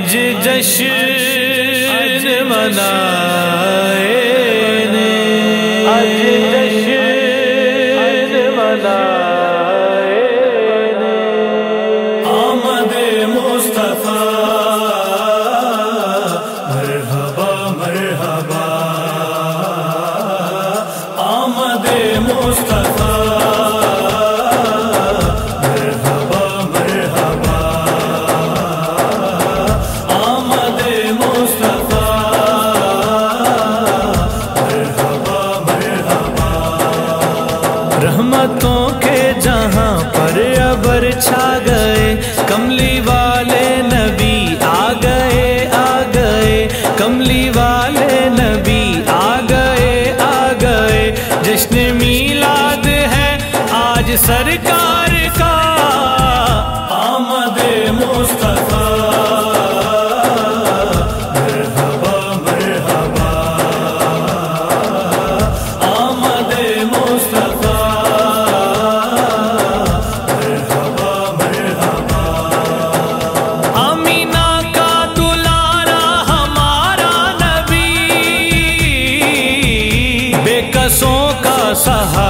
आज जश्न मना छा गए, कमली वाले नबी आ गए आ गए। कमली वाले नबी आ गए आ गए। जश्न मीलाद है, आज सरकार कसों का सहारा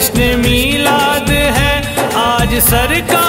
कृष्ण मीलाद है। आज सरकार